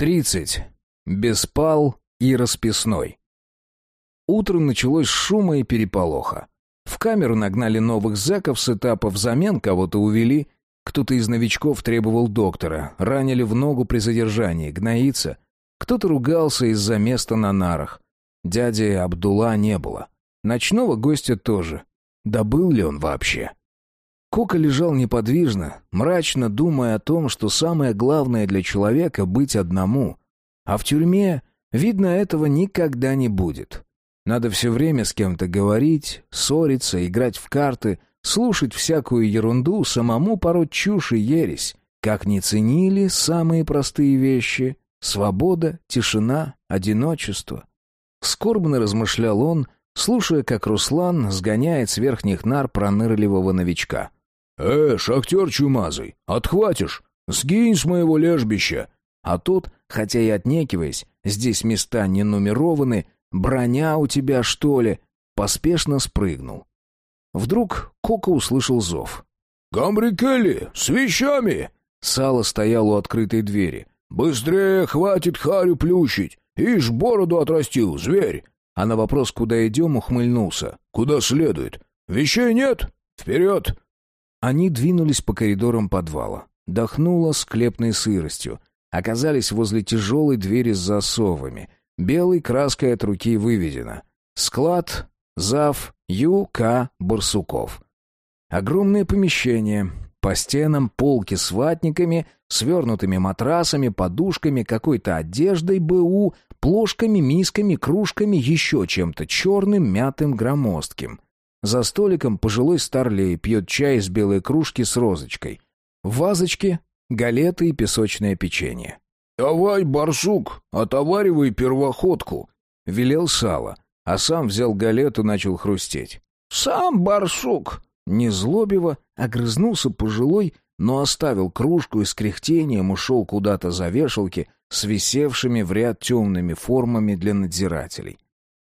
Тридцать. Беспал и расписной. Утро началось с шума и переполоха. В камеру нагнали новых зэков с этапа взамен кого-то увели. Кто-то из новичков требовал доктора. Ранили в ногу при задержании. Гноится. Кто-то ругался из-за места на нарах. Дяди Абдулла не было. Ночного гостя тоже. Да был ли он вообще? Кока лежал неподвижно, мрачно думая о том, что самое главное для человека — быть одному. А в тюрьме, видно, этого никогда не будет. Надо все время с кем-то говорить, ссориться, играть в карты, слушать всякую ерунду, самому пороть чушь и ересь. Как не ценили самые простые вещи — свобода, тишина, одиночество. Скорбно размышлял он, слушая, как Руслан сгоняет с верхних нар пронырливого новичка — «Э, шахтер чумазый, отхватишь? Сгинь с моего лежбища!» А тот, хотя и отнекиваясь, здесь места не нумерованы, броня у тебя, что ли, поспешно спрыгнул. Вдруг Кока услышал зов. «Гамбрикелли, с вещами!» Сало стоял у открытой двери. «Быстрее, хватит харю плющить! Ишь, бороду отрастил, зверь!» А на вопрос, куда идем, ухмыльнулся. «Куда следует? Вещей нет? Вперед!» Они двинулись по коридорам подвала. Дохнуло склепной сыростью. Оказались возле тяжелой двери с засовами. Белой краской от руки выведено. Склад Зав Ю.К. Барсуков. Огромное помещение. По стенам полки с ватниками, свернутыми матрасами, подушками, какой-то одеждой БУ, плошками, мисками, кружками, еще чем-то черным, мятым, громоздким. За столиком пожилой старлей пьет чай из белой кружки с розочкой. В вазочке галеты и песочное печенье. «Давай, барсук, отоваривай первоходку», — велел сало, а сам взял галету и начал хрустеть. «Сам барсук!» Незлобиво огрызнулся пожилой, но оставил кружку и с кряхтением ушел куда-то за вешалки с висевшими в ряд темными формами для надзирателей.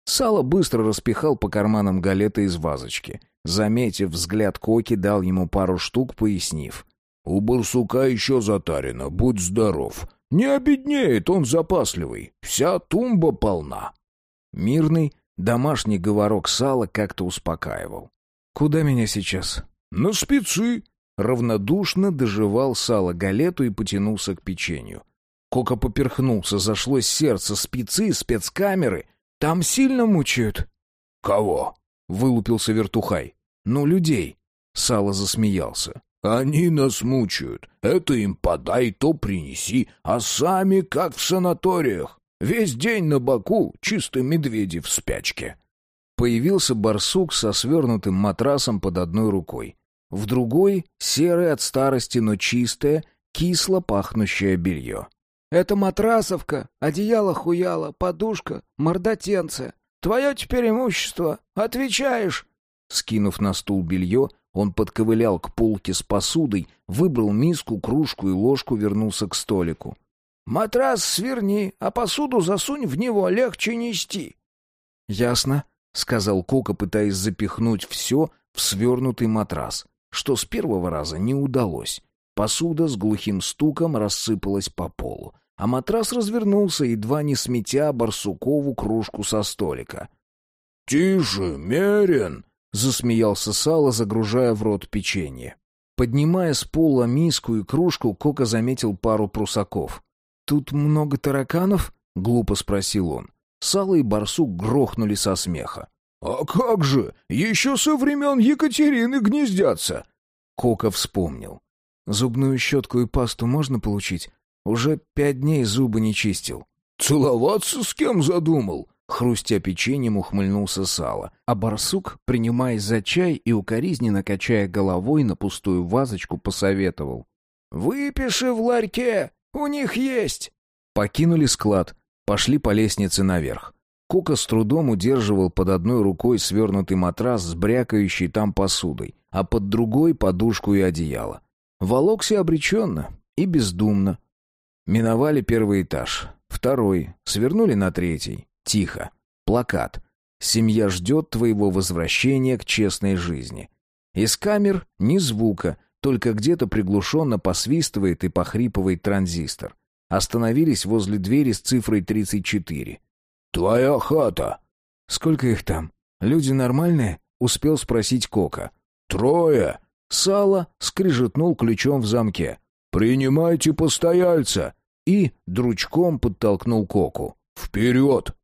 Сало быстро распихал по карманам галеты из вазочки. Заметив взгляд Коки, дал ему пару штук, пояснив. «У барсука еще затарено, будь здоров. Не обеднеет, он запасливый. Вся тумба полна». Мирный, домашний говорок сала как-то успокаивал. «Куда меня сейчас?» «На спецы». Равнодушно доживал сало галету и потянулся к печенью. Кока поперхнулся, зашлось сердце, спецы, спецкамеры. Там сильно мучают?» «Кого?» — вылупился вертухай. «Ну, людей». Сало засмеялся. «Они нас мучают. Это им подай, то принеси, а сами как в санаториях. Весь день на боку чистые медведи в спячке». Появился барсук со свернутым матрасом под одной рукой. В другой — серое от старости, но чистое, кисло пахнущее белье. Это матрасовка, одеяло-хуяло, подушка, мордотенце. Твое теперь имущество. Отвечаешь!» Скинув на стул белье, он подковылял к полке с посудой, выбрал миску, кружку и ложку, вернулся к столику. «Матрас сверни, а посуду засунь в него, легче нести». «Ясно», — сказал Кока, пытаясь запихнуть все в свернутый матрас, что с первого раза не удалось. Посуда с глухим стуком рассыпалась по полу а матрас развернулся, едва не сметя Барсукову кружку со столика. «Тише, Мерин!» — засмеялся Сало, загружая в рот печенье. Поднимая с пола миску и кружку, Кока заметил пару прусаков. «Тут много тараканов?» — глупо спросил он. Сало и барсук грохнули со смеха. «А как же! Еще со времен Екатерины гнездятся!» Кока вспомнил. «Зубную щетку и пасту можно получить? Уже пять дней зубы не чистил. «Целоваться с кем задумал?» Хрустя печеньем ухмыльнулся Сало, а барсук, принимаясь за чай и укоризненно качая головой на пустую вазочку, посоветовал. «Выпиши в ларьке, у них есть!» Покинули склад, пошли по лестнице наверх. Кока с трудом удерживал под одной рукой свернутый матрас с брякающей там посудой, а под другой — подушку и одеяло. Волокся обреченно и бездумно, Миновали первый этаж, второй, свернули на третий. Тихо. Плакат. «Семья ждет твоего возвращения к честной жизни». Из камер ни звука, только где-то приглушенно посвистывает и похрипывает транзистор. остановились возле двери с цифрой 34. «Твоя хата!» «Сколько их там? Люди нормальные?» — успел спросить Кока. «Трое!» Сало скрижетнул ключом в замке. «Принимайте постояльца!» И дручком подтолкнул Коку. «Вперед!»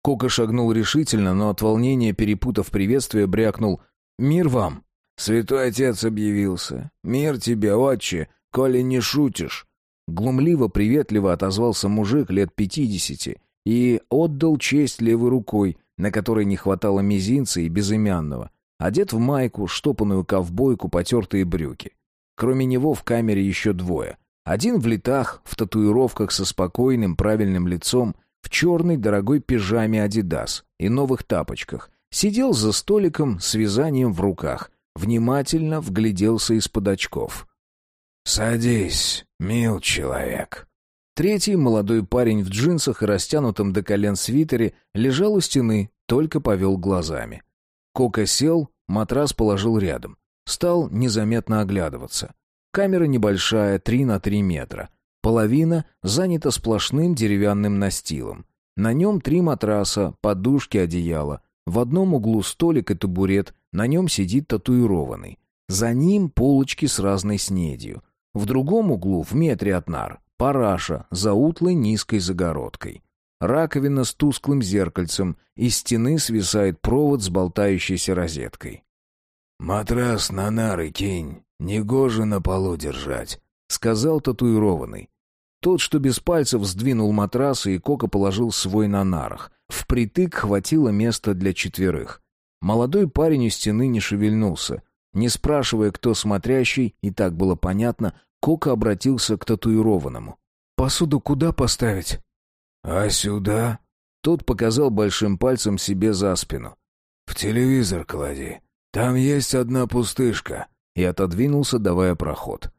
Кока шагнул решительно, но от волнения, перепутав приветствие, брякнул «Мир вам!» «Святой отец объявился. Мир тебе, отче, коли не шутишь!» Глумливо-приветливо отозвался мужик лет пятидесяти и отдал честь левой рукой, на которой не хватало мизинца и безымянного, одет в майку, штопанную ковбойку, потертые брюки. Кроме него в камере еще двое. Один в летах, в татуировках со спокойным, правильным лицом, в черной дорогой пижаме «Адидас» и новых тапочках. Сидел за столиком с вязанием в руках. Внимательно вгляделся из-под очков. «Садись, мил человек». Третий, молодой парень в джинсах и растянутом до колен свитере, лежал у стены, только повел глазами. Кока сел, матрас положил рядом. Стал незаметно оглядываться. Камера небольшая, 3 на 3 метра. Половина занята сплошным деревянным настилом. На нем три матраса, подушки, одеяло. В одном углу столик и табурет, на нем сидит татуированный. За ним полочки с разной снедью. В другом углу, в метре от нар, параша за утлой низкой загородкой. Раковина с тусклым зеркальцем, из стены свисает провод с болтающейся розеткой. «Матрас на нары кинь, негоже на полу держать», — сказал татуированный. Тот, что без пальцев, сдвинул матрас, и Кока положил свой на нарах. Впритык хватило места для четверых. Молодой парень у стены не шевельнулся. Не спрашивая, кто смотрящий, и так было понятно, Кока обратился к татуированному. «Посуду куда поставить?» «А сюда?» Тот показал большим пальцем себе за спину. «В телевизор клади. Там есть одна пустышка». И отодвинулся, давая проход.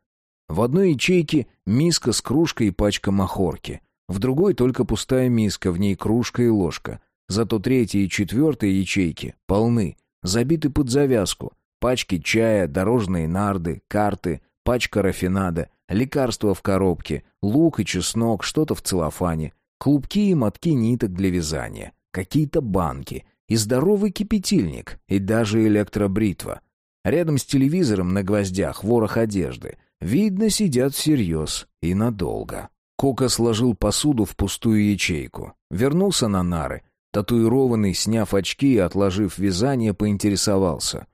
В одной ячейке миска с кружкой и пачка махорки. В другой только пустая миска, в ней кружка и ложка. Зато третья и четвертая ячейки полны, забиты под завязку. Пачки чая, дорожные нарды, карты, пачка рафинада, лекарства в коробке, лук и чеснок, что-то в целлофане, клубки и мотки ниток для вязания, какие-то банки и здоровый кипятильник, и даже электробритва. Рядом с телевизором на гвоздях ворох одежды. Видно, сидят всерьез и надолго. Кока сложил посуду в пустую ячейку. Вернулся на нары. Татуированный, сняв очки и отложив вязание, поинтересовался.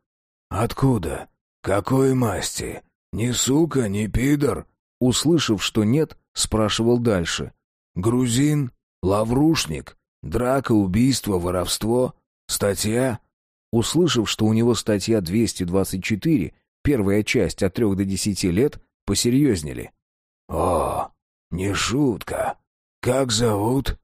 «Откуда? Какой масти? Ни сука, ни пидор?» Услышав, что нет, спрашивал дальше. «Грузин? Лаврушник? Драка, убийство, воровство? Статья?» Услышав, что у него статья 224, первая часть от трех до десяти лет, посерьезнели. «О, не шутка. Как зовут?»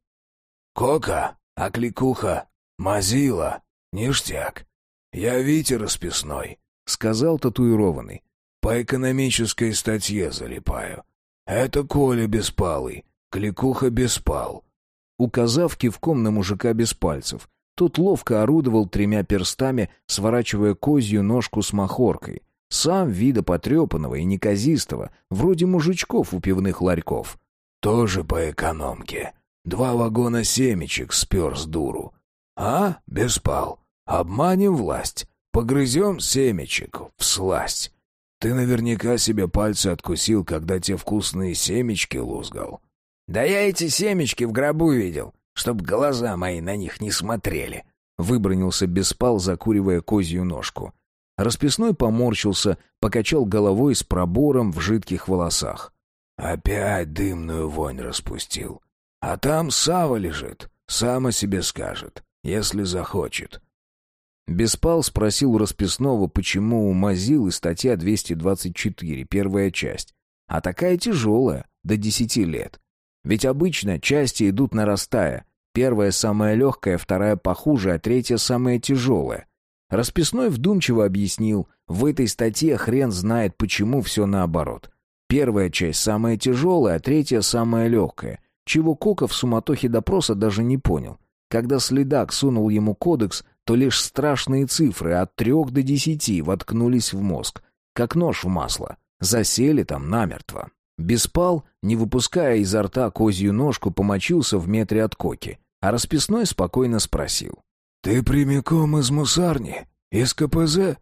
«Кока, Окликуха, Мазила, ништяк. Я Витя Расписной», — сказал татуированный. «По экономической статье залипаю. Это Коля Беспалый, Кликуха Беспал». Указав кивком на мужика без пальцев, тот ловко орудовал тремя перстами, сворачивая козью ножку с махоркой. Сам вида потрепанного и неказистого, вроде мужичков у пивных ларьков. «Тоже по экономке. Два вагона семечек спер с дуру. А, Беспал, обманем власть, погрызем семечек, всласть. Ты наверняка себе пальцы откусил, когда те вкусные семечки лузгал». «Да я эти семечки в гробу видел, чтоб глаза мои на них не смотрели», — выбронился Беспал, закуривая козью ножку. Расписной поморщился, покачал головой с пробором в жидких волосах. «Опять дымную вонь распустил. А там Сава лежит, сам о себе скажет, если захочет». Беспал спросил у расписного, почему у Мазилы статья 224, первая часть, а такая тяжелая, до десяти лет. Ведь обычно части идут нарастая. Первая самая легкая, вторая похуже, а третья самая тяжелая. Расписной вдумчиво объяснил, в этой статье хрен знает, почему все наоборот. Первая часть самая тяжелая, а третья самая легкая, чего Кока в суматохе допроса даже не понял. Когда следак сунул ему кодекс, то лишь страшные цифры от трех до десяти воткнулись в мозг, как нож в масло, засели там намертво. Беспал, не выпуская изо рта козью ножку, помочился в метре от коки, а расписной спокойно спросил. «Ты прямиком из мусарни? Из КПЗ?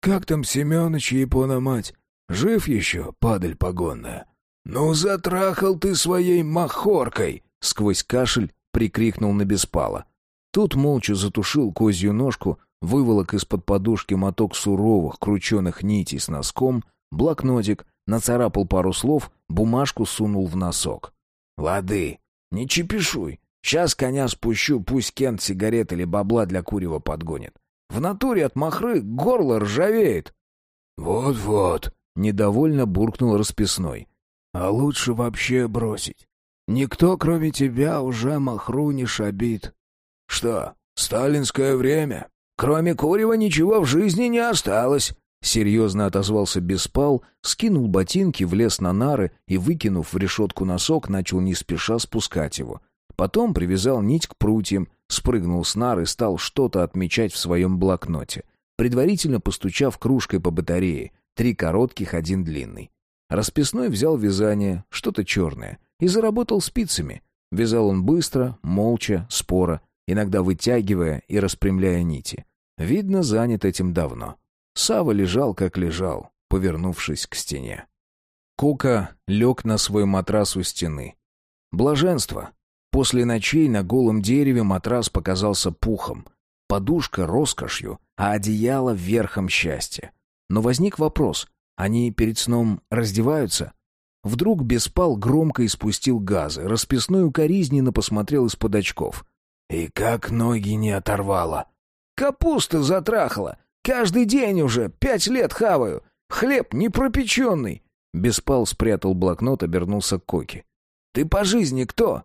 Как там Семёныч и Япона-мать? Жив еще, падаль погонная?» «Ну, затрахал ты своей махоркой!» Сквозь кашель прикрикнул на Беспала. Тут молча затушил козью ножку, выволок из-под подушки моток суровых крученых нитей с носком, блокнотик, нацарапал пару слов, бумажку сунул в носок. «Лады, не чепишуй. Сейчас коня спущу, пусть Кент сигарет или бабла для курева подгонит. В натуре от махры горло ржавеет». «Вот-вот», — недовольно буркнул расписной. «А лучше вообще бросить. Никто, кроме тебя, уже махру не шабит. Что, сталинское время? Кроме курева ничего в жизни не осталось». Серьезно отозвался Беспал, скинул ботинки, влез на нары и, выкинув в решетку носок, начал не спеша спускать его. Потом привязал нить к прутьям, спрыгнул с нар и стал что-то отмечать в своем блокноте, предварительно постучав кружкой по батарее, три коротких, один длинный. Расписной взял вязание, что-то черное, и заработал спицами. Вязал он быстро, молча, споро, иногда вытягивая и распрямляя нити. Видно, занят этим давно. Сава лежал, как лежал, повернувшись к стене. Кока лег на свой матрас у стены. Блаженство. После ночей на голом дереве матрас показался пухом, подушка — роскошью, а одеяло — верхом счастья. Но возник вопрос, они перед сном раздеваются? Вдруг Беспал громко испустил газы, расписной укоризненно посмотрел из-под очков. «И как ноги не оторвало!» «Капуста затрахала! Каждый день уже, пять лет хаваю! Хлеб непропеченный!» Беспал спрятал блокнот, обернулся к Коке. «Ты по жизни кто?»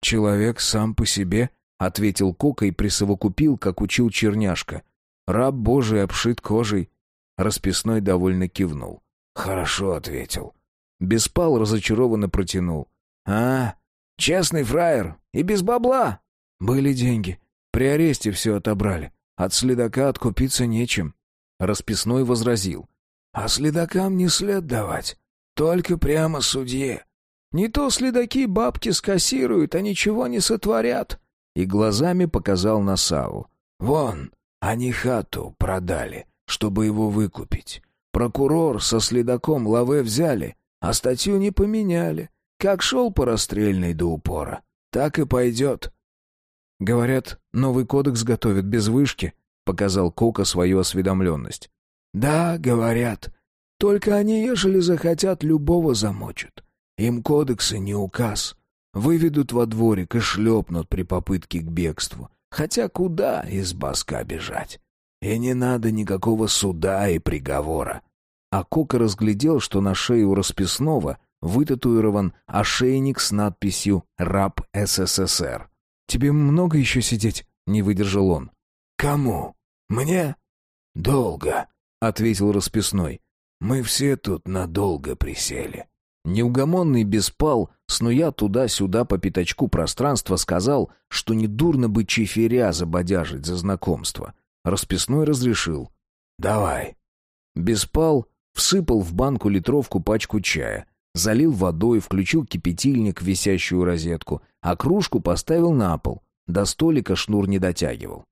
«Человек сам по себе», — ответил Кока и присовокупил, как учил черняшка. «Раб Божий обшит кожей. Расписной довольно кивнул. «Хорошо», — ответил. Беспал разочарованно протянул. «А, честный фраер, и без бабла». «Были деньги. При аресте все отобрали. От следака откупиться нечем». Расписной возразил. «А следакам не след давать. Только прямо судье. Не то следаки бабки скассируют, а ничего не сотворят». И глазами показал на Саву. «Вон, они хату продали чтобы его выкупить. Прокурор со следаком лаве взяли, а статью не поменяли. Как шел по расстрельной до упора, так и пойдет. Говорят, новый кодекс готовят без вышки, показал Кока свою осведомленность. Да, говорят. Только они, ежели захотят, любого замочат. Им кодексы не указ. Выведут во дворик и шлепнут при попытке к бегству. Хотя куда из баска бежать? И не надо никакого суда и приговора. А Кока разглядел, что на шее у расписного вытатуирован ошейник с надписью «Раб СССР». «Тебе много еще сидеть?» — не выдержал он. «Кому? Мне?» «Долго», — ответил расписной. «Мы все тут надолго присели». Неугомонный беспал, снуя туда-сюда по пятачку пространства, сказал, что недурно бы чиферя забодяжить за знакомство — Расписной разрешил. «Давай». Беспал всыпал в банку литровку пачку чая, залил водой, включил кипятильник в висящую розетку, а кружку поставил на пол. До столика шнур не дотягивал.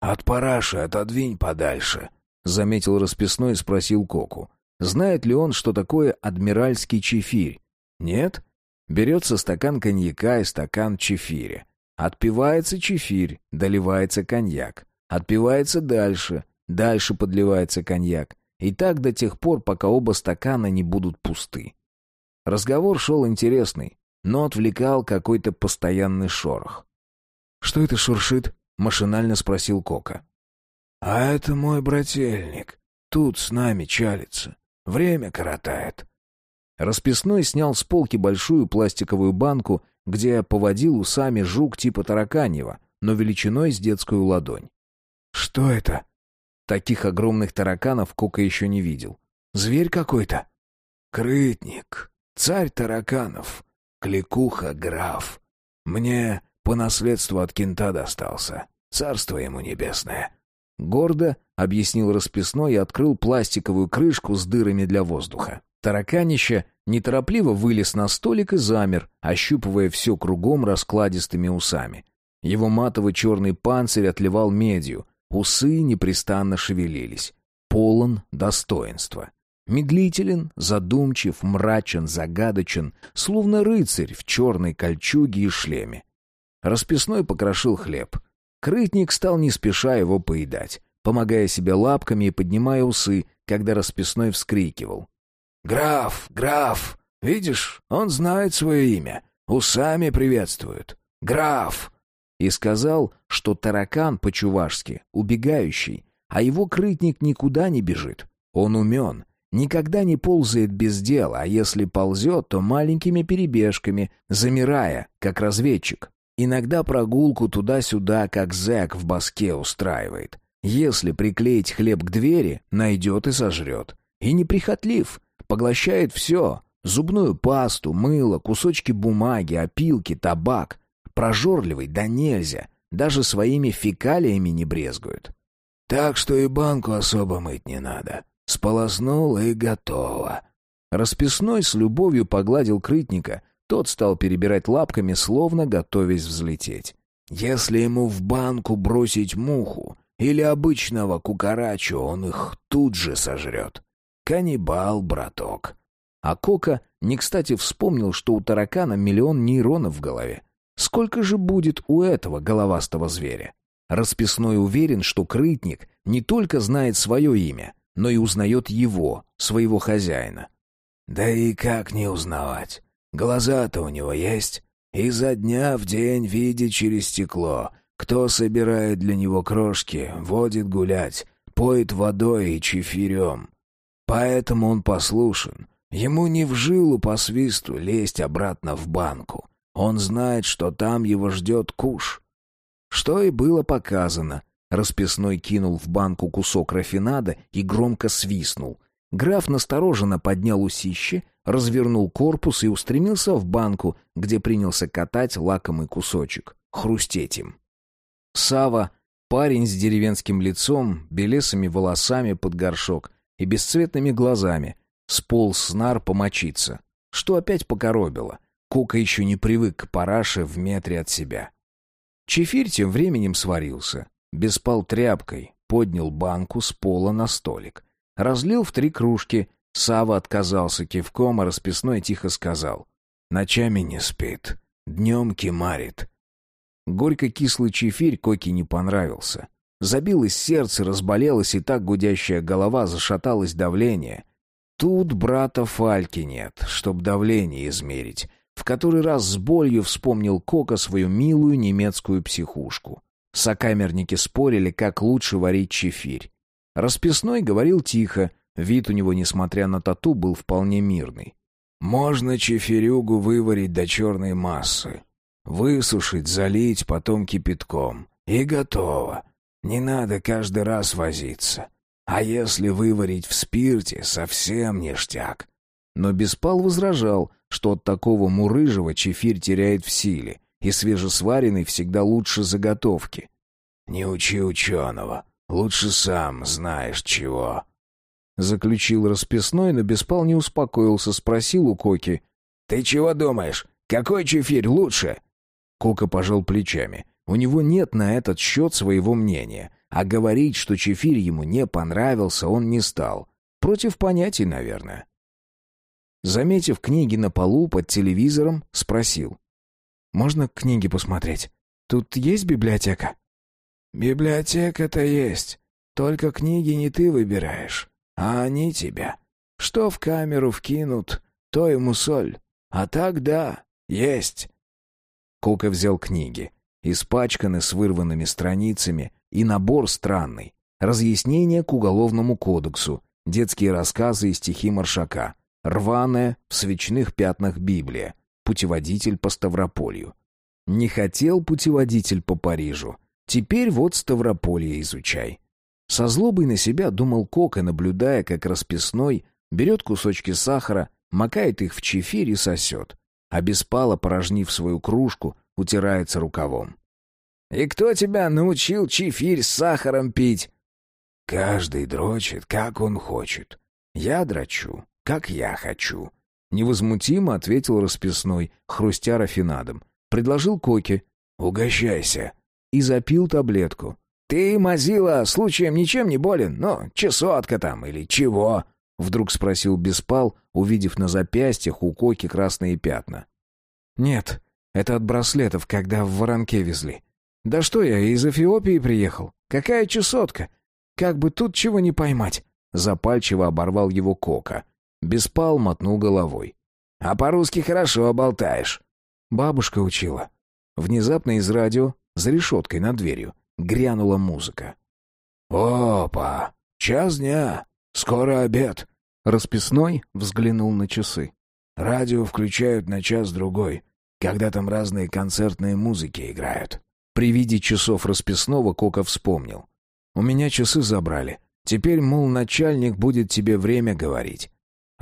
«От параши отодвинь подальше», — заметил расписной и спросил Коку. Знает ли он, что такое адмиральский чефирь? Нет? Берется стакан коньяка и стакан чефиря. Отпивается чефирь, доливается коньяк. Отпивается дальше, дальше подливается коньяк. И так до тех пор, пока оба стакана не будут пусты. Разговор шел интересный, но отвлекал какой-то постоянный шорох. «Что это шуршит?» — машинально спросил Кока. «А это мой брательник. Тут с нами чалится. Время коротает». Расписной снял с полки большую пластиковую банку, где поводил усами жук типа тараканьего, но величиной с детскую ладонь. «Что это?» Таких огромных тараканов Кока еще не видел. «Зверь какой-то?» «Крытник. Царь тараканов. Кликуха граф. Мне по наследству от кента достался. Царство ему небесное». Гордо объяснил расписной и открыл пластиковую крышку с дырами для воздуха. Тараканище неторопливо вылез на столик и замер, ощупывая все кругом раскладистыми усами. Его матово-черный панцирь отливал медью, усы непрестанно шевелились. Полон достоинства. Медлителен, задумчив, мрачен, загадочен, словно рыцарь в черной кольчуге и шлеме. Расписной покрошил хлеб. Крытник стал не спеша его поедать, помогая себе лапками и поднимая усы, когда расписной вскрикивал. «Граф, граф! Видишь, он знает свое имя. Усами приветствует. Граф!» И сказал, что таракан по-чувашски, убегающий, а его крытник никуда не бежит. Он умен, никогда не ползает без дела, а если ползет, то маленькими перебежками, замирая, как разведчик. Иногда прогулку туда-сюда, как зэк в баске устраивает. Если приклеить хлеб к двери, найдет и сожрет. И неприхотлив, поглощает все. Зубную пасту, мыло, кусочки бумаги, опилки, табак. Прожорливый да нельзя. Даже своими фекалиями не брезгует. Так что и банку особо мыть не надо. Сполоснул и готово. Расписной с любовью погладил крытника. Тот стал перебирать лапками, словно готовясь взлететь. Если ему в банку бросить муху или обычного кукарачу, он их тут же сожрет. Каннибал, браток. А Кока не кстати вспомнил, что у таракана миллион нейронов в голове. Сколько же будет у этого головастого зверя? Расписной уверен, что крытник не только знает свое имя, но и узнает его, своего хозяина. Да и как не узнавать? Глаза-то у него есть. И за дня в день видит через стекло. Кто собирает для него крошки, водит гулять, поет водой и чефирем. Поэтому он послушен. Ему не в жилу по свисту лезть обратно в банку. Он знает, что там его ждет куш. Что и было показано. Расписной кинул в банку кусок рафинада и громко свистнул. Граф настороженно поднял усище, развернул корпус и устремился в банку, где принялся катать лакомый кусочек, хрустеть им. Сава, парень с деревенским лицом, белесыми волосами под горшок и бесцветными глазами, сполз с нар помочиться, что опять покоробило. Кука еще не привык к параше в метре от себя. Чефирь тем временем сварился. Беспал тряпкой, поднял банку с пола на столик. Разлил в три кружки. Сава отказался кивком, а расписной тихо сказал. «Ночами не спит, днем кемарит». Горько-кислый чефирь Коке не понравился. Забилось сердце, разболелось, и так гудящая голова, зашаталось давление. Тут брата Фальки нет, чтоб давление измерить. В который раз с болью вспомнил Кока свою милую немецкую психушку. Сокамерники спорили, как лучше варить чефирь. Расписной говорил тихо, вид у него, несмотря на тату, был вполне мирный. «Можно чефирюгу выварить до черной массы. Высушить, залить, потом кипятком. И готово. Не надо каждый раз возиться. А если выварить в спирте, совсем ништяк». Но Беспал возражал, что от такого мурыжего чефирь теряет в силе, и свежесваренный всегда лучше заготовки. «Не учи ученого, лучше сам знаешь чего». Заключил расписной, но Беспал не успокоился, спросил у Коки. «Ты чего думаешь? Какой чефирь лучше?» Кока пожал плечами. У него нет на этот счет своего мнения, а говорить, что чефирь ему не понравился, он не стал. Против понятий, наверное. Заметив книги на полу под телевизором, спросил. «Можно книги посмотреть? Тут есть библиотека?» «Библиотека-то есть. Только книги не ты выбираешь, а они тебя. Что в камеру вкинут, то ему соль. А так да, есть». Кока взял книги, испачканы с вырванными страницами, и набор странный. Разъяснение к Уголовному кодексу, детские рассказы и стихи Маршака — Рваная, в свечных пятнах Библия. Путеводитель по Ставрополью. Не хотел путеводитель по Парижу. Теперь вот Ставрополье изучай. Со злобой на себя думал Кока, наблюдая, как расписной берет кусочки сахара, макает их в чефирь и сосет. А беспало, порожнив свою кружку, утирается рукавом. «И кто тебя научил чефирь с сахаром пить?» «Каждый дрочит, как он хочет. Я дрочу, как я хочу». Невозмутимо ответил расписной, хрустя рафинадом. Предложил Коке. «Угощайся». И запил таблетку. «Ты, Мазила, случаем ничем не болен? Ну, чесотка там или чего?» Вдруг спросил Беспал, увидев на запястьях у Коки красные пятна. «Нет, это от браслетов, когда в воронке везли. Да что я, из Эфиопии приехал. Какая чесотка? Как бы тут чего не поймать?» Запальчиво оборвал его Кока. Беспал мотнул головой. «А по-русски хорошо болтаешь». Бабушка учила. Внезапно из радио, за решеткой над дверью, грянула музыка. «Опа! Час дня! Скоро обед!» Расписной взглянул на часы. «Радио включают на час-другой, когда там разные концертные музыки играют». При виде часов расписного Кока вспомнил. «У меня часы забрали. Теперь, мол, начальник будет тебе время говорить».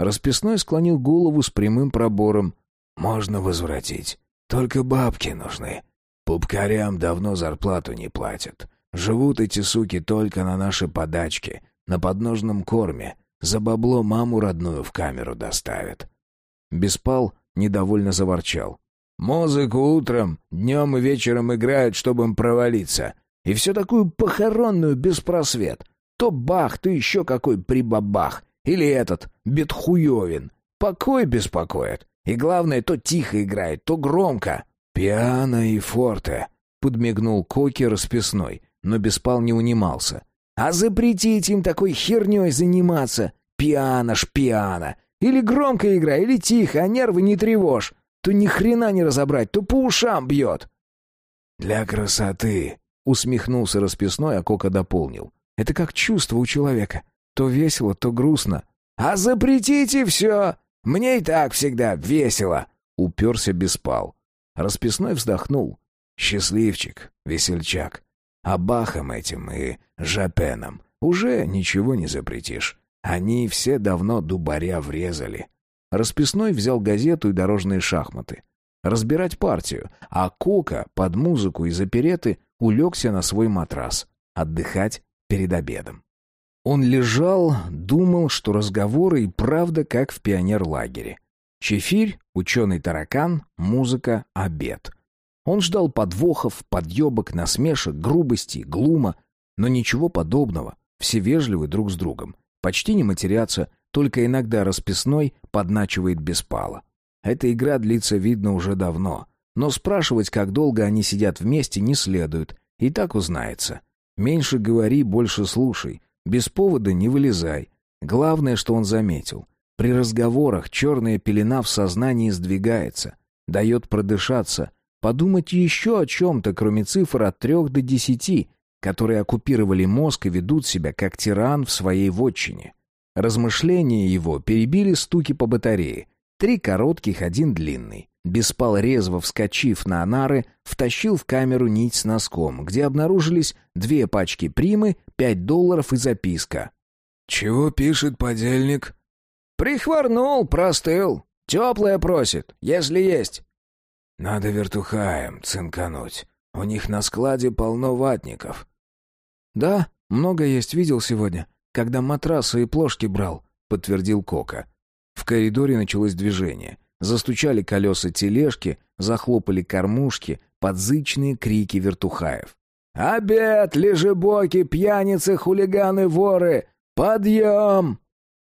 Расписной склонил голову с прямым пробором. «Можно возвратить. Только бабки нужны. Пупкарям давно зарплату не платят. Живут эти суки только на наши подачки, на подножном корме. За бабло маму родную в камеру доставят». Беспал недовольно заворчал. Музыку утром, днем и вечером играют, чтобы им провалиться. И все такую похоронную беспросвет. То бах, то еще какой прибабах. Или этот, Бетхуевин. Покой беспокоит. И главное, то тихо играет, то громко. Пиано и форте. Подмигнул Коки расписной, но Беспал не унимался. А запретить им такой херней заниматься. Пиано ж пиано. Или громко играй, или тихо, а нервы не тревожь то ни хрена не разобрать, то по ушам бьет. Для красоты, усмехнулся расписной, а Кока дополнил. Это как чувство у человека. То весело, то грустно. А запретите все! Мне и так всегда весело! Уперся Беспал. Расписной вздохнул. Счастливчик, весельчак. А Бахом этим и Жапеном уже ничего не запретишь. Они все давно дубаря врезали. Расписной взял газету и дорожные шахматы. Разбирать партию, а Кока под музыку из опереты улегся на свой матрас. Отдыхать перед обедом. Он лежал, думал, что разговоры и правда как в пионерлагере. Чефирь, ученый-таракан, музыка, обед. Он ждал подвохов, подъебок, насмешек, грубости, глума, но ничего подобного. Все вежливы друг с другом. Почти не матерятся, только иногда расписной подначивает беспало. Эта игра длится, видно, уже давно. Но спрашивать, как долго они сидят вместе, не следует. И так узнается. Меньше говори, больше слушай. Без повода не вылезай. Главное, что он заметил. При разговорах черная пелена в сознании сдвигается. Дает продышаться. Подумать еще о чем-то, кроме цифр от трех до десяти, которые оккупировали мозг и ведут себя как тиран в своей вотчине. Размышления его перебили стуки по батарее. Три коротких, один длинный. Беспал, резво вскочив на нары, втащил в камеру нить с носком, где обнаружились две пачки примы, пять долларов и записка. «Чего пишет подельник?» «Прихворнул, простыл. Теплое просит, если есть». «Надо вертухаем цинкануть. У них на складе полно ватников». «Да, много есть, видел сегодня когда матрасы и плошки брал», — подтвердил Кока. В коридоре началось движение. Застучали колеса тележки, захлопали кормушки, подзычные крики вертухаев. «Обед, лежебоки, пьяницы, хулиганы, воры! Подъем!»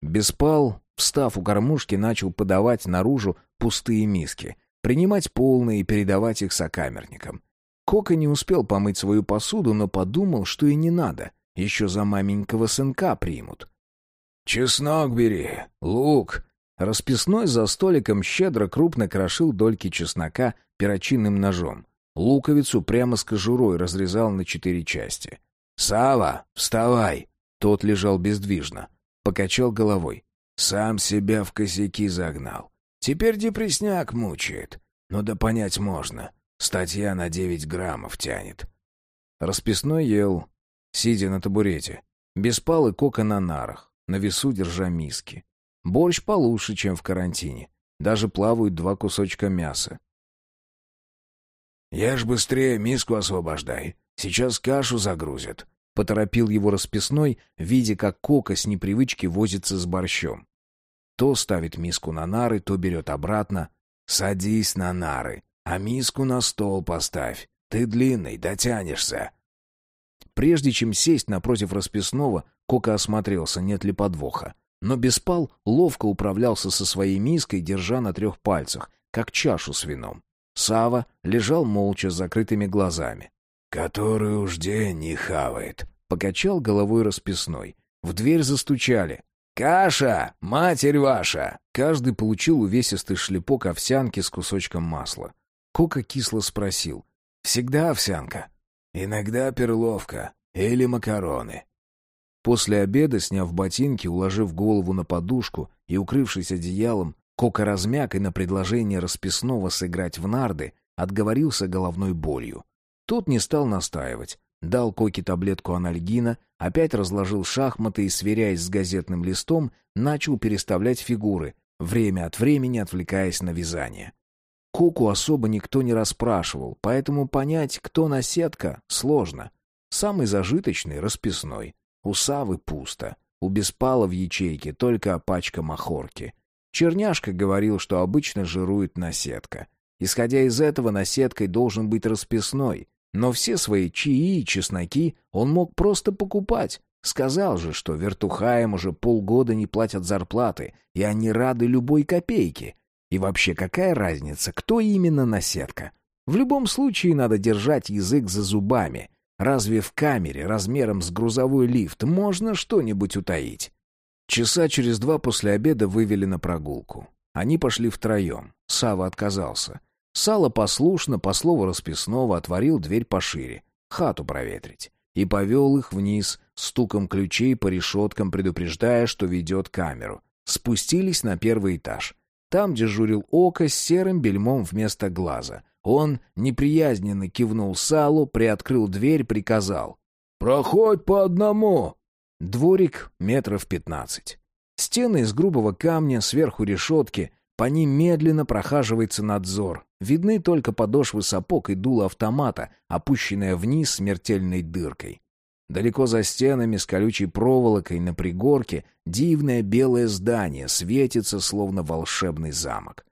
Беспал, встав у кормушки, начал подавать наружу пустые миски, принимать полные и передавать их сокамерникам. Кока не успел помыть свою посуду, но подумал, что и не надо — еще за маменького сынка примут. «Чеснок бери, лук!» Расписной за столиком щедро крупно крошил дольки чеснока перочинным ножом. Луковицу прямо с кожурой разрезал на четыре части. «Сава, вставай!» Тот лежал бездвижно. Покачал головой. «Сам себя в косяки загнал. Теперь депресняк мучает. Но да понять можно. Статья на девять граммов тянет». Расписной ел, сидя на табурете. Беспал и кока на нарах, на весу держа миски. Борщ получше, чем в карантине. Даже плавают два кусочка мяса. «Ешь быстрее, миску освобождай. Сейчас кашу загрузят», — поторопил его расписной, видя, как Кока с непривычки возится с борщом. То ставит миску на нары, то берет обратно. «Садись на нары, а миску на стол поставь. Ты длинный, дотянешься». Прежде чем сесть напротив расписного, Кока осмотрелся, нет ли подвоха. Но Беспал ловко управлялся со своей миской, держа на трех пальцах, как чашу с вином. Сава лежал молча с закрытыми глазами. «Который уж день не хавает», — покачал головой расписной. В дверь застучали. «Каша! Матерь ваша!» Каждый получил увесистый шлепок овсянки с кусочком масла. Кока кисло спросил. «Всегда овсянка?» «Иногда перловка. Или макароны». После обеда, сняв ботинки, уложив голову на подушку и укрывшись одеялом, Кока размяк и на предложение расписного сыграть в нарды отговорился головной болью. Тот не стал настаивать. Дал Коке таблетку анальгина, опять разложил шахматы и, сверяясь с газетным листом, начал переставлять фигуры, время от времени отвлекаясь на вязание. Коку особо никто не расспрашивал, поэтому понять, кто наседка, сложно. Самый зажиточный — расписной. У Савы пусто. У Беспала в ячейке только пачка махорки. Черняшка говорил, что обычно жирует наседка. Исходя из этого, наседкой должен быть расписной. Но все свои чаи и чесноки он мог просто покупать. Сказал же, что вертухаям уже полгода не платят зарплаты, и они рады любой копейке. И вообще, какая разница, кто именно наседка? В любом случае надо держать язык за зубами. Разве в камере размером с грузовой лифт можно что-нибудь утаить? Часа через два после обеда вывели на прогулку. Они пошли втроем. Сава отказался. Сало послушно, по слову расписного, отворил дверь пошире, хату проветрить, и повел их вниз, стуком ключей по решеткам, предупреждая, что ведет камеру. Спустились на первый этаж. Там дежурил око с серым бельмом вместо глаза. Он неприязненно кивнул Салу, приоткрыл дверь, приказал. «Проходь по одному!» Дворик метров пятнадцать. Стены из грубого камня, сверху решетки, по ним медленно прохаживается надзор. Видны только подошвы сапог и дуло автомата, опущенное вниз смертельной дыркой. Далеко за стенами с колючей проволокой на пригорке дивное белое здание светится, словно волшебный замок.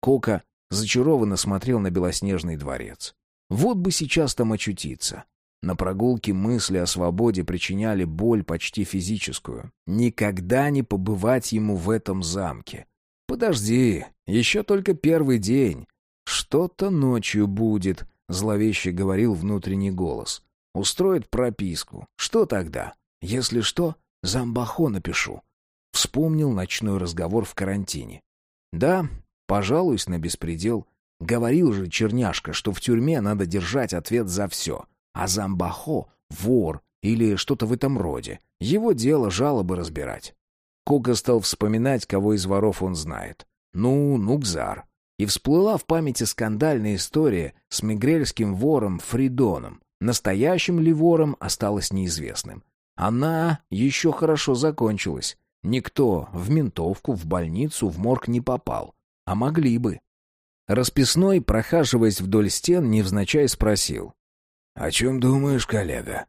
Кока зачарованно смотрел на белоснежный дворец. Вот бы сейчас там очутиться. На прогулке мысли о свободе причиняли боль почти физическую. Никогда не побывать ему в этом замке. Подожди, еще только первый день. Что-то ночью будет, зловеще говорил внутренний голос. Устроит прописку. Что тогда? Если что, замбахо напишу. Вспомнил ночной разговор в карантине. Да, пожалуюсь на беспредел. Говорил же черняшка, что в тюрьме надо держать ответ за все. А Замбахо — вор или что-то в этом роде. Его дело жалобы разбирать. Кока стал вспоминать, кого из воров он знает. Ну, Нукзар. И всплыла в памяти скандальная история с мигрельским вором Фридоном. Настоящим ли вором осталось неизвестным. Она еще хорошо закончилась. Никто в ментовку, в больницу, в морг не попал. А могли бы. Расписной, прохаживаясь вдоль стен, невзначай спросил. «О чем думаешь, коллега?»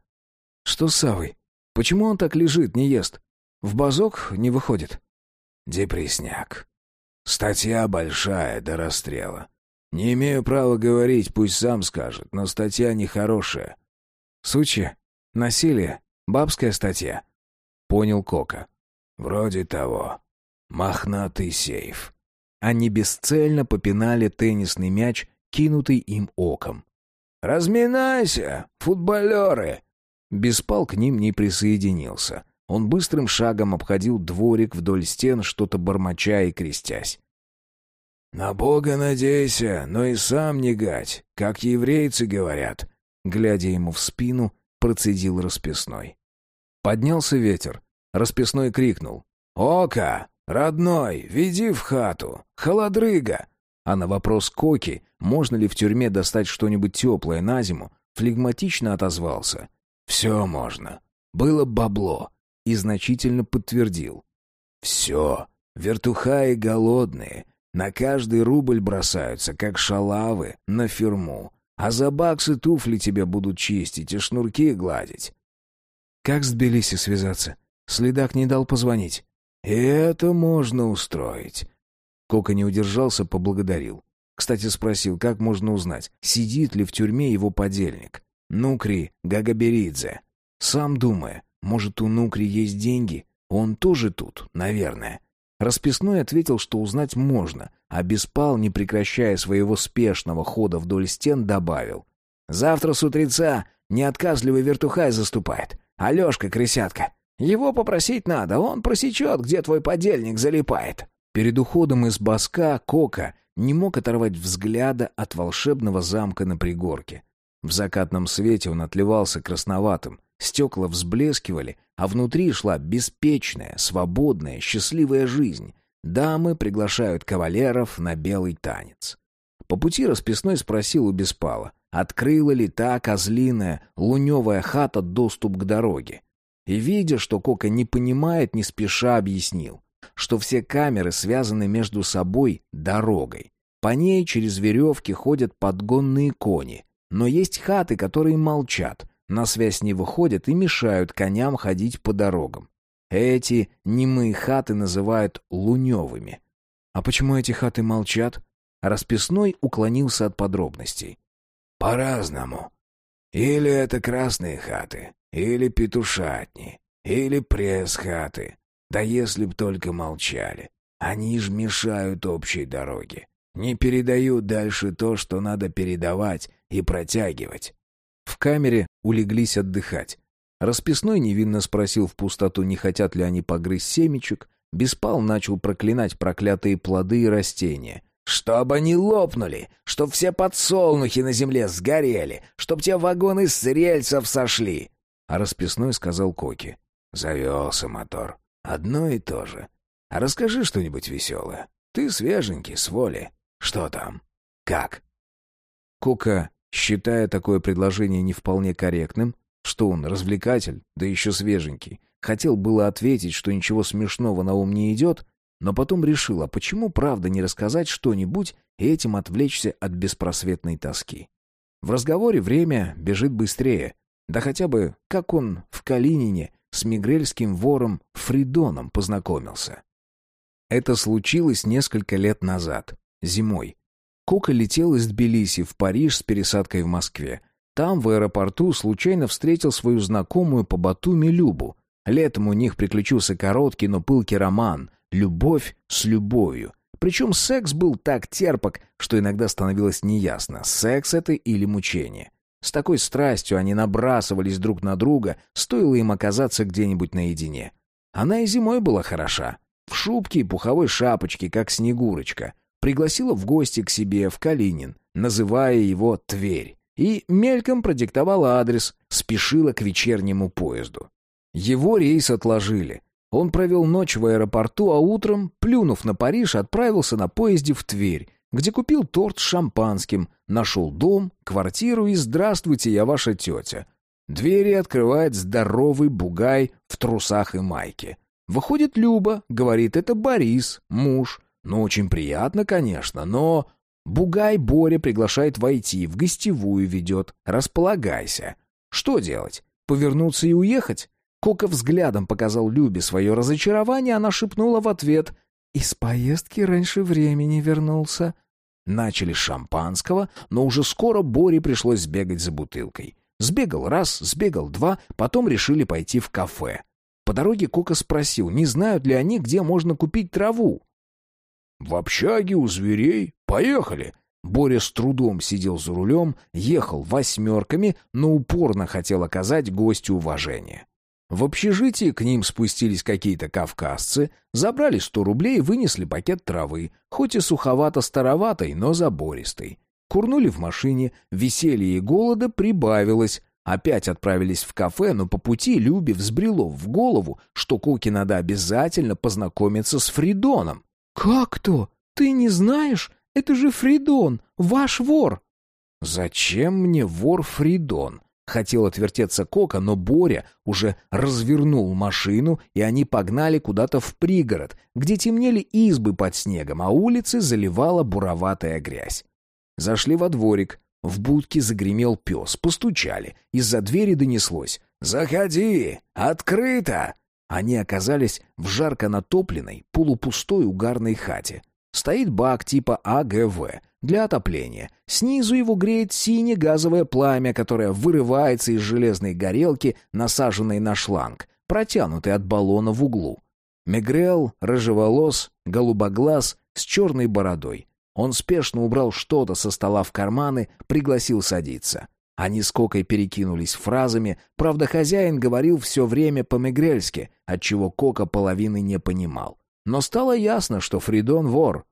«Что с Савой? Почему он так лежит, не ест? В базок не выходит?» «Депресняк. Статья большая до расстрела. Не имею права говорить, пусть сам скажет, но статья нехорошая». «Сучья? Насилие? Бабская статья?» Понял Кока. «Вроде того. Мохнатый сейф». Они бесцельно попинали теннисный мяч, кинутый им оком. «Разминайся, футболеры!» Беспал к ним не присоединился. Он быстрым шагом обходил дворик вдоль стен, что-то бормоча и крестясь. «На Бога надейся, но и сам не гать, как еврейцы говорят», глядя ему в спину, процедил расписной. Поднялся ветер. Расписной крикнул. «Ока, родной, веди в хату, холодрыга!» А на вопрос Коки, можно ли в тюрьме достать что-нибудь теплое на зиму, флегматично отозвался. «Все можно. Было бабло». И значительно подтвердил. «Все. Вертухаи голодные. На каждый рубль бросаются, как шалавы, на ферму. А за баксы туфли тебе будут чистить и шнурки гладить». «Как с Тбилиси связаться? Следак не дал позвонить». И это можно устроить». Кока не удержался, поблагодарил. Кстати, спросил, как можно узнать, сидит ли в тюрьме его подельник. Нукри Гагаберидзе. Сам думая, может, у Нукри есть деньги? Он тоже тут, наверное. Расписной ответил, что узнать можно, а Беспал, не прекращая своего спешного хода вдоль стен, добавил. «Завтра с утреца неотказливый вертухай заступает. Алешка, крысятка. Его попросить надо, он просечет, где твой подельник залипает». Перед уходом из боска Кока не мог оторвать взгляда от волшебного замка на пригорке. В закатном свете он отливался красноватым, стекла взблескивали, а внутри шла беспечная, свободная, счастливая жизнь. Дамы приглашают кавалеров на белый танец. По пути расписной спросил у Беспала, открыла ли та козлиная, луневая хата доступ к дороге. И, видя, что Кока не понимает, не спеша объяснил, что все камеры связаны между собой дорогой. По ней через веревки ходят подгонные кони, но есть хаты, которые молчат, на связь не выходят и мешают коням ходить по дорогам. Эти немые хаты называют луневыми. А почему эти хаты молчат? Расписной уклонился от подробностей. По-разному. Или это красные хаты, или петушатни, или пресс-хаты. Да если б только молчали. Они ж мешают общей дороге. Не передают дальше то, что надо передавать и протягивать. В камере улеглись отдыхать. Расписной невинно спросил в пустоту, не хотят ли они погрызть семечек. Беспал начал проклинать проклятые плоды и растения. «Чтоб они лопнули! Чтоб все подсолнухи на земле сгорели! Чтоб те вагоны с рельсов сошли!» А расписной сказал Коки. «Завелся мотор. Одно и то же. А расскажи что-нибудь веселое. Ты свеженький, с воли. Что там? Как?» Кока Считая такое предложение не вполне корректным, что он развлекатель, да еще свеженький, хотел было ответить, что ничего смешного на ум не идет, но потом решил, а почему правда не рассказать что-нибудь и этим отвлечься от беспросветной тоски. В разговоре время бежит быстрее, да хотя бы как он в Калинине с мигрельским вором Фридоном познакомился. Это случилось несколько лет назад, зимой. Кока летел из Тбилиси в Париж с пересадкой в Москве. Там, в аэропорту, случайно встретил свою знакомую по Батуми Любу. Летом у них приключился короткий, но пылкий роман «Любовь с любовью». Причем секс был так терпок, что иногда становилось неясно, секс это или мучение. С такой страстью они набрасывались друг на друга, стоило им оказаться где-нибудь наедине. Она и зимой была хороша. В шубке и пуховой шапочке, как Снегурочка пригласила в гости к себе в Калинин, называя его Тверь, и мельком продиктовала адрес, спешила к вечернему поезду. Его рейс отложили. Он провел ночь в аэропорту, а утром, плюнув на Париж, отправился на поезде в Тверь, где купил торт с шампанским, нашел дом, квартиру и «Здравствуйте, я ваша тетя». Двери открывает здоровый бугай в трусах и майке. Выходит Люба, говорит, это Борис, муж. Ну, очень приятно, конечно, но... Бугай Боря приглашает войти, в гостевую ведет. Располагайся. Что делать? Повернуться и уехать? Кока взглядом показал Любе свое разочарование, она шепнула в ответ. «Из поездки раньше времени вернулся». Начали с шампанского, но уже скоро Боре пришлось сбегать за бутылкой. Сбегал раз, сбегал два, потом решили пойти в кафе. По дороге Кока спросил, не знают ли они, где можно купить траву. В общаге у зверей. Поехали!» Боря с трудом сидел за рулем, ехал восьмерками, но упорно хотел оказать гостю уважение. В общежитии к ним спустились какие-то кавказцы, забрали сто рублей и вынесли пакет травы, хоть и суховато-староватой, но забористой. Курнули в машине, веселье и голода прибавилось. Опять отправились в кафе, но по пути Любе взбрело в голову, что Коке надо обязательно познакомиться с Фридоном. «Как то? Ты не знаешь? Это же Фридон, ваш вор!» «Зачем мне вор Фридон?» Хотел отвертеться Кока, но Боря уже развернул машину, и они погнали куда-то в пригород, где темнели избы под снегом, а улицы заливала буроватая грязь. Зашли во дворик. В будке загремел пес, постучали. Из-за двери донеслось. «Заходи! Открыто!» Они оказались в жарко натопленной, полупустой угарной хате. Стоит бак типа АГВ для отопления. Снизу его греет синее газовое пламя, которое вырывается из железной горелки, насаженной на шланг, протянутый от баллона в углу. Мегрел, рыжеволос, голубоглаз, с черной бородой. Он спешно убрал что-то со стола в карманы, пригласил садиться. Они с Кокой перекинулись фразами, правда, хозяин говорил все время по-мегрельски, отчего Кока половины не понимал. Но стало ясно, что Фридон вор.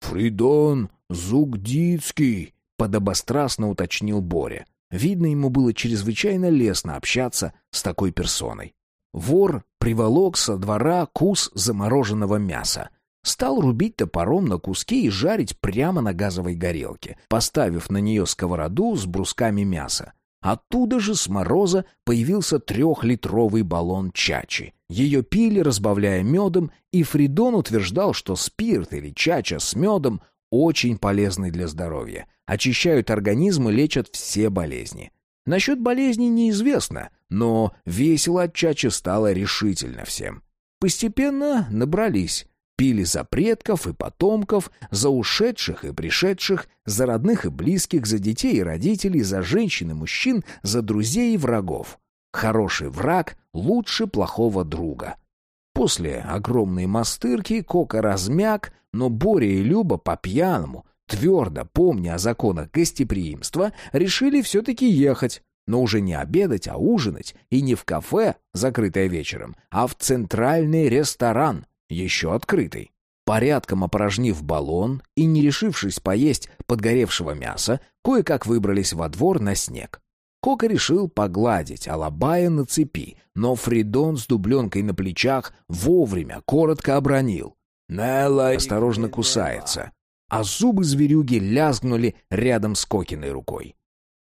«Фридон Зугдицкий», — подобострастно уточнил Боря. Видно, ему было чрезвычайно лестно общаться с такой персоной. Вор приволок со двора кус замороженного мяса. Стал рубить топором на куски и жарить прямо на газовой горелке, поставив на нее сковороду с брусками мяса. Оттуда же с мороза появился трехлитровый баллон чачи. Ее пили, разбавляя медом, и Фридон утверждал, что спирт или чача с медом очень полезны для здоровья, очищают организм и лечат все болезни. Насчет болезней неизвестно, но весело от чачи стало решительно всем. Постепенно набрались, Пили за предков и потомков, за ушедших и пришедших, за родных и близких, за детей и родителей, за женщин и мужчин, за друзей и врагов. Хороший враг лучше плохого друга. После огромной мастырки Кока размяк, но Боря и Люба по-пьяному, твердо помня о законах гостеприимства, решили все-таки ехать, но уже не обедать, а ужинать, и не в кафе, закрытое вечером, а в центральный ресторан — еще открытый. Порядком опорожнив баллон и не решившись поесть подгоревшего мяса, кое-как выбрались во двор на снег. Кока решил погладить Алабая на цепи, но Фридон с дубленкой на плечах вовремя коротко обронил. Нелла осторожно кусается, а зубы зверюги лязгнули рядом с Кокиной рукой.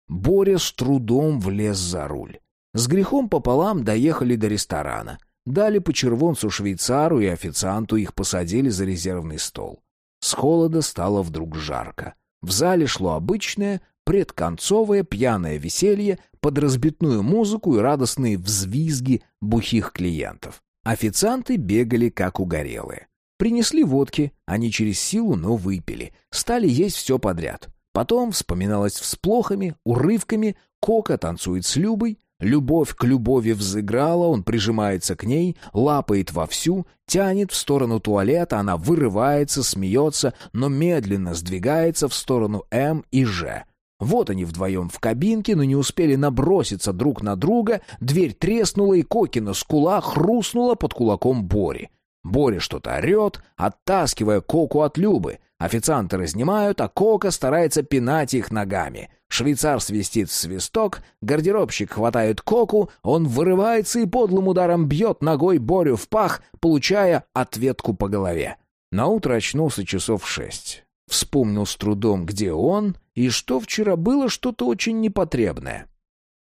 Боря с трудом влез за руль. С грехом пополам доехали до ресторана — Дали по червонцу швейцару и официанту их посадили за резервный стол. С холода стало вдруг жарко. В зале шло обычное, предконцовое пьяное веселье под разбитную музыку и радостные взвизги бухих клиентов. Официанты бегали как угорелые. Принесли водки, они через силу, но выпили. Стали есть все подряд. Потом вспоминалось всплохами, урывками, Кока танцует с Любой, Любовь к любови взыграла, он прижимается к ней, лапает вовсю, тянет в сторону туалета, она вырывается, смеется, но медленно сдвигается в сторону М и Ж. Вот они вдвоем в кабинке, но не успели наброситься друг на друга, дверь треснула, и Кокина скула хрустнула под кулаком Бори. Боря что-то орет, оттаскивая Коку от Любы. Официанты разнимают, а Кока старается пинать их ногами. Швейцар свистит в свисток, гардеробщик хватает Коку, он вырывается и подлым ударом бьет ногой Борю в пах, получая ответку по голове. Наутро очнулся часов в шесть. Вспомнил с трудом, где он, и что вчера было что-то очень непотребное.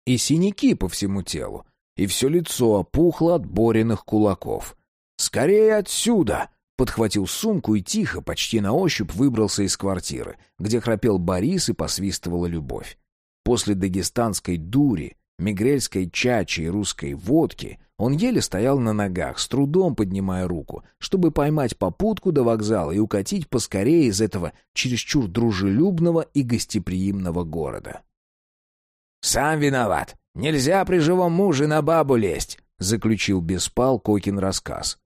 И синяки по всему телу, и все лицо опухло от Бориных кулаков. «Скорее отсюда!» Подхватил сумку и тихо, почти на ощупь, выбрался из квартиры, где храпел Борис и посвистывала любовь. После дагестанской дури, мигрельской чачи и русской водки он еле стоял на ногах, с трудом поднимая руку, чтобы поймать попутку до вокзала и укатить поскорее из этого чересчур дружелюбного и гостеприимного города. «Сам виноват. Нельзя при живом муже на бабу лезть», — заключил Беспал Кокин рассказ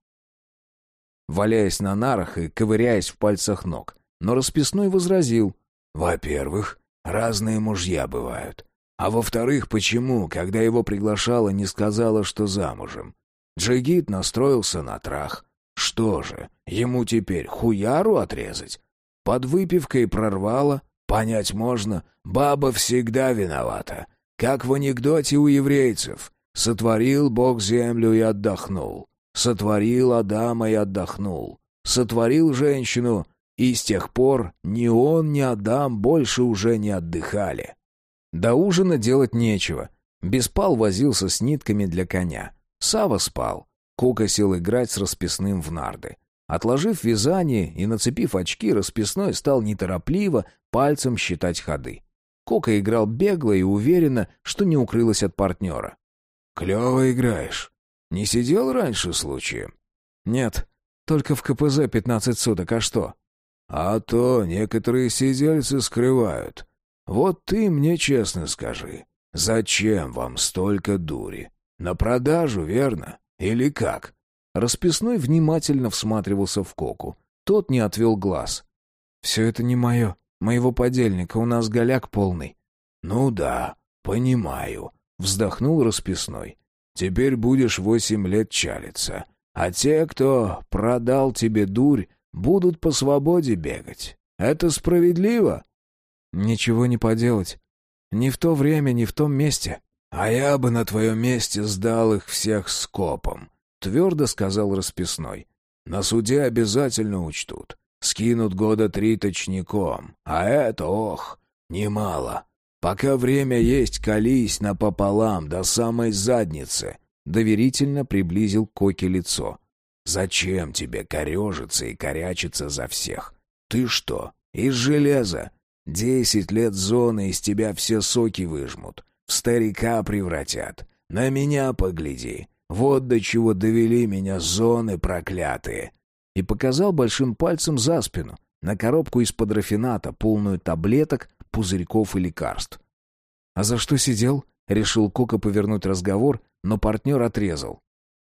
валяясь на нарах и ковыряясь в пальцах ног. Но расписной возразил. «Во-первых, разные мужья бывают. А во-вторых, почему, когда его приглашала, не сказала, что замужем? Джигит настроился на трах. Что же, ему теперь хуяру отрезать? Под выпивкой прорвало? Понять можно. Баба всегда виновата. Как в анекдоте у еврейцев. Сотворил Бог землю и отдохнул. Сотворил Адама и отдохнул. Сотворил женщину, и с тех пор ни он, ни Адам больше уже не отдыхали. До ужина делать нечего. Беспал возился с нитками для коня. Сава спал. Кока сел играть с расписным в нарды. Отложив вязание и нацепив очки, расписной стал неторопливо пальцем считать ходы. Кока играл бегло и уверенно, что не укрылась от партнера. «Клево играешь. Не сидел раньше случаем?» «Нет, только в КПЗ пятнадцать суток, а что?» «А то некоторые сидельцы скрывают. Вот ты мне честно скажи, зачем вам столько дури? На продажу, верно? Или как?» Расписной внимательно всматривался в Коку. Тот не отвел глаз. «Все это не мое, моего подельника, у нас голяк полный». «Ну да, понимаю», — вздохнул Расписной. «Теперь будешь восемь лет чалиться, а те, кто продал тебе дурь, будут по свободе бегать. Это справедливо?» «Ничего не поделать. Ни в то время, ни в том месте». «А я бы на твоем месте сдал их всех скопом», — твердо сказал Расписной. «На суде обязательно учтут. Скинут года три точником. А это, ох, немало. Пока время есть, колись напополам до самой задницы». Доверительно приблизил Коки лицо. «Зачем тебе корежиться и корячиться за всех? Ты что, из железа? Десять лет зоны из тебя все соки выжмут, в старика превратят. На меня погляди. Вот до чего довели меня зоны проклятые. И показал большим пальцем за спину, на коробку из-под рафината, полную таблеток, пузырьков и лекарств. «А за что сидел?» — решил Кока повернуть разговор, но партнер отрезал.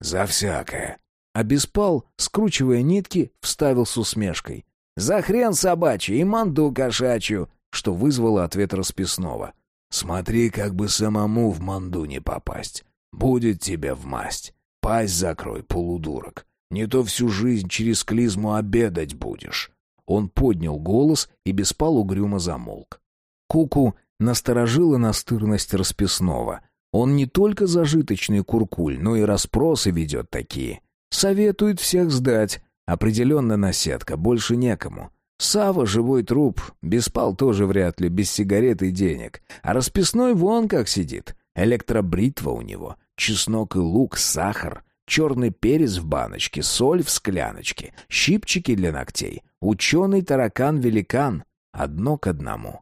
«За всякое». А Беспал, скручивая нитки, вставил с усмешкой. «За хрен собачий и манду кошачью!» что вызвало ответ расписного. «Смотри, как бы самому в манду не попасть. Будет тебе в масть. Пасть закрой, полудурок. Не то всю жизнь через клизму обедать будешь». Он поднял голос и Беспал угрюмо замолк. Куку насторожила настырность расписного. Он не только зажиточный куркуль, но и расспросы ведет такие. Советует всех сдать. Определенно наседка, больше некому. Сава живой труп, Беспал тоже вряд ли, без сигарет и денег. А расписной вон как сидит. Электробритва у него, чеснок и лук, сахар, черный перец в баночке, соль в скляночке, щипчики для ногтей, ученый таракан-великан. Одно к одному.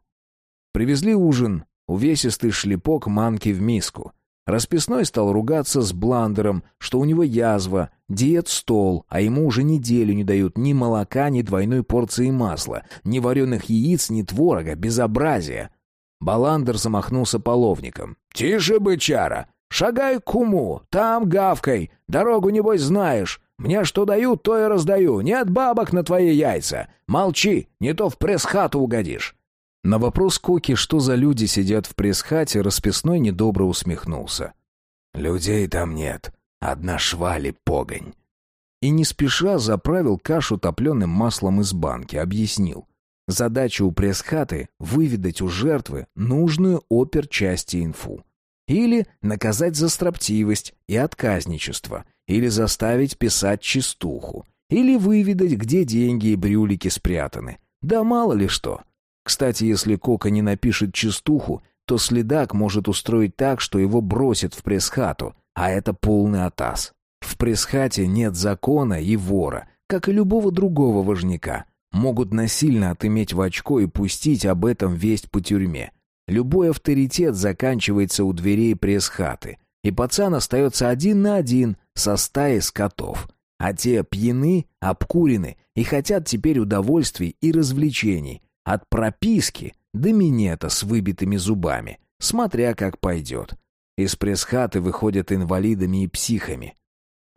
Привезли ужин, увесистый шлепок манки в миску. Расписной стал ругаться с Бландером, что у него язва, диет-стол, а ему уже неделю не дают ни молока, ни двойной порции масла, ни вареных яиц, ни творога, безобразие. Баландер замахнулся половником. «Тише, бычара! Шагай к куму, там гавкой, дорогу, небось, знаешь. Мне что дают, то и раздаю, нет бабок на твои яйца. Молчи, не то в пресс-хату угодишь. На вопрос Коки, что за люди сидят в пресс-хате, расписной недобро усмехнулся. «Людей там нет. Одна швали погонь». И не спеша заправил кашу топленым маслом из банки, объяснил. Задача у пресс-хаты — выведать у жертвы нужную опер-части инфу. Или наказать за строптивость и отказничество, или заставить писать чистуху, или выведать, где деньги и брюлики спрятаны. Да мало ли что. Кстати, если Кока не напишет частуху, то следак может устроить так, что его бросят в пресс-хату, а это полный атас. В пресс-хате нет закона и вора, как и любого другого важняка. Могут насильно отыметь в очко и пустить об этом весть по тюрьме. Любой авторитет заканчивается у дверей пресс-хаты, и пацан остается один на один со стаей скотов. А те пьяны, обкурены и хотят теперь удовольствий и развлечений, от прописки до минета с выбитыми зубами, смотря как пойдет. Из пресс-хаты выходят инвалидами и психами.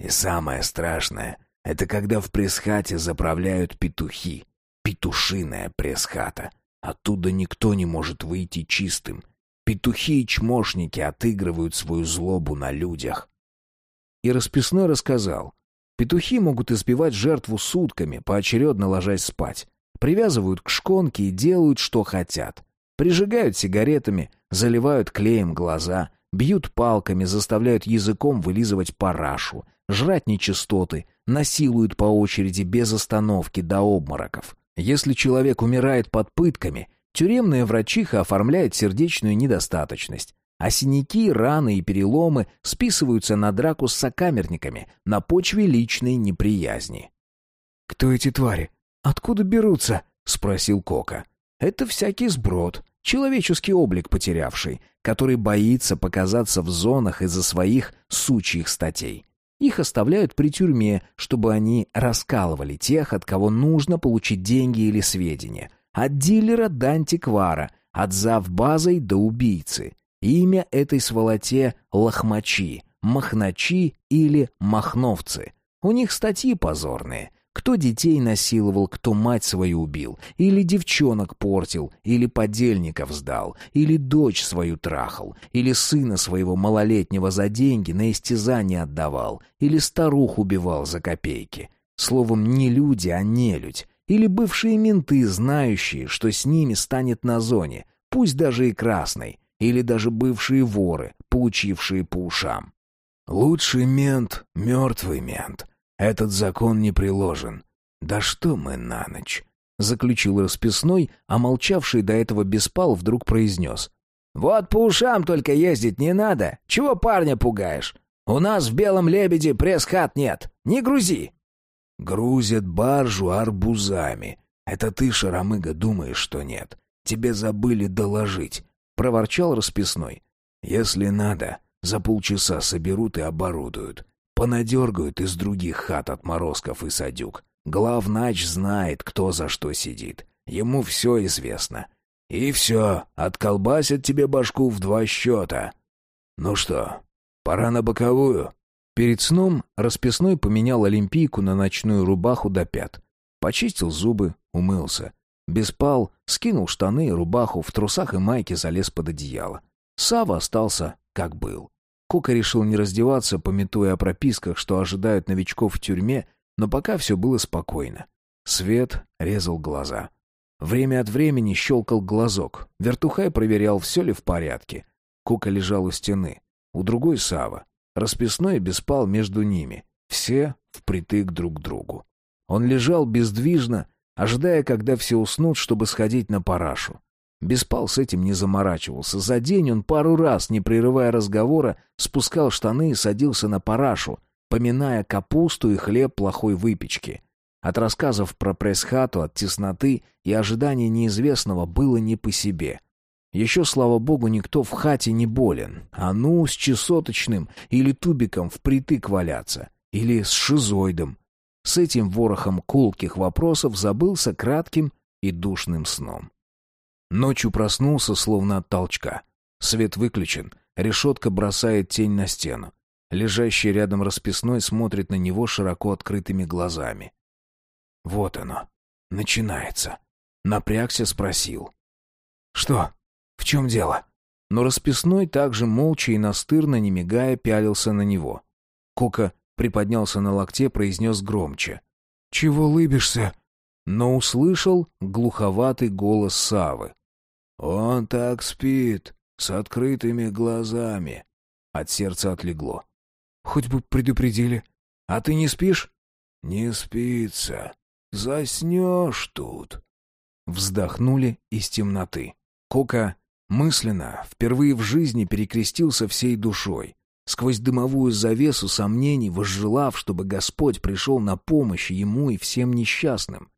И самое страшное — это когда в пресс-хате заправляют петухи. Петушиная пресс-хата. Оттуда никто не может выйти чистым. Петухи и чмошники отыгрывают свою злобу на людях. И расписной рассказал. Петухи могут избивать жертву сутками, поочередно ложась спать. Привязывают к шконке и делают, что хотят. Прижигают сигаретами, заливают клеем глаза, бьют палками, заставляют языком вылизывать парашу, жрать нечистоты, насилуют по очереди без остановки до обмороков. Если человек умирает под пытками, тюремная врачиха оформляет сердечную недостаточность, а синяки, раны и переломы списываются на драку с сокамерниками на почве личной неприязни. «Кто эти твари? «Откуда берутся?» — спросил Кока. «Это всякий сброд, человеческий облик потерявший, который боится показаться в зонах из-за своих сучьих статей. Их оставляют при тюрьме, чтобы они раскалывали тех, от кого нужно получить деньги или сведения. От дилера до антиквара, от завбазой до убийцы. Имя этой сволоте — лохмачи, махначи или махновцы. У них статьи позорные. Кто детей насиловал, кто мать свою убил, или девчонок портил, или подельников сдал, или дочь свою трахал, или сына своего малолетнего за деньги на истязание отдавал, или старух убивал за копейки. Словом, не люди, а нелюдь. Или бывшие менты, знающие, что с ними станет на зоне, пусть даже и красной, или даже бывшие воры, получившие по ушам. Лучший мент — мертвый мент. Этот закон не приложен. Да что мы на ночь? Заключил расписной, а молчавший до этого беспал вдруг произнес. «Вот по ушам только ездить не надо. Чего парня пугаешь? У нас в Белом Лебеде пресс-хат нет. Не грузи!» «Грузят баржу арбузами. Это ты, Шарамыга, думаешь, что нет. Тебе забыли доложить», — проворчал расписной. «Если надо, за полчаса соберут и оборудуют. Понадергают из других хат отморозков и садюк. Главнач знает, кто за что сидит. Ему все известно. И все, отколбасят тебе башку в два счета. Ну что, пора на боковую?» Перед сном расписной поменял олимпийку на ночную рубаху до пят. Почистил зубы, умылся. Беспал, скинул штаны и рубаху, в трусах и майке залез под одеяло. Сава остался, как был. Кока решил не раздеваться, пометуя о прописках, что ожидают новичков в тюрьме, но пока все было спокойно. Свет резал глаза. Время от времени щелкал глазок. Вертухай проверял, все ли в порядке. Кока лежал у стены. У другой Сава. Расписной беспал между ними. Все впритык друг к другу. Он лежал бездвижно, ожидая, когда все уснут, чтобы сходить на парашу. Беспал с этим не заморачивался. За день он пару раз, не прерывая разговора, спускал штаны и садился на парашу, поминая капусту и хлеб плохой выпечки. От рассказов про пресс-хату, от тесноты и ожидания неизвестного было не по себе. Еще, слава богу, никто в хате не болен, а ну с чесоточным или тубиком впритык валяться, или с шизоидом. С этим ворохом колких вопросов забылся кратким и душным сном. Ночью проснулся, словно от толчка. Свет выключен, решетка бросает тень на стену. Лежащий рядом расписной смотрит на него широко открытыми глазами. Вот оно. Начинается. Напрягся, спросил. «Что? В чем дело?» Но расписной также молча и настырно, не мигая, пялился на него. Кока приподнялся на локте, произнес громче. «Чего лыбишься?» Но услышал глуховатый голос Савы. «Он так спит, с открытыми глазами». От сердца отлегло. «Хоть бы предупредили. А ты не спишь?» «Не спится. Заснешь тут». Вздохнули из темноты. Кока мысленно, впервые в жизни перекрестился всей душой. Сквозь дымовую завесу сомнений, возжелав, чтобы Господь пришел на помощь ему и всем несчастным.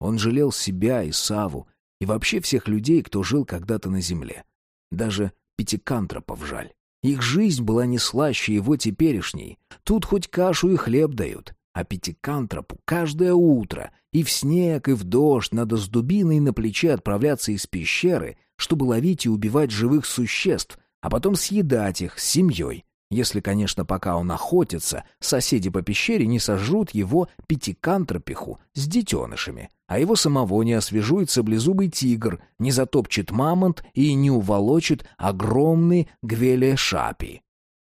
Он жалел себя и Саву, и вообще всех людей, кто жил когда-то на земле. Даже пятикантропов жаль. Их жизнь была не слаще его теперешней. Тут хоть кашу и хлеб дают. А пятикантропу каждое утро и в снег, и в дождь надо с дубиной на плече отправляться из пещеры, чтобы ловить и убивать живых существ, а потом съедать их с семьей. Если, конечно, пока он охотится, соседи по пещере не сожрут его пятикантропиху с детенышами а его самого не освежует саблезубый тигр, не затопчет мамонт и не уволочит огромный гвелешапи.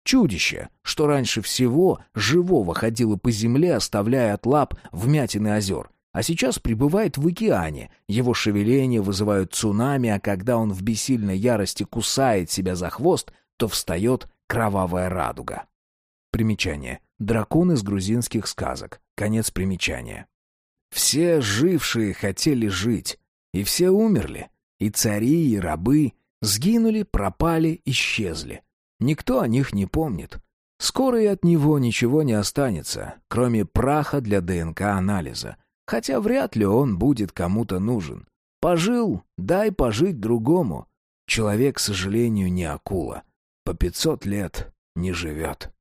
Чудище, что раньше всего живого ходило по земле, оставляя от лап вмятины озер, а сейчас пребывает в океане. Его шевеления вызывают цунами, а когда он в бессильной ярости кусает себя за хвост, то встает кровавая радуга. Примечание. Дракон из грузинских сказок. Конец примечания. Все жившие хотели жить, и все умерли, и цари, и рабы, сгинули, пропали, исчезли. Никто о них не помнит. Скоро и от него ничего не останется, кроме праха для ДНК-анализа, хотя вряд ли он будет кому-то нужен. Пожил, дай пожить другому. Человек, к сожалению, не акула. По пятьсот лет не живет.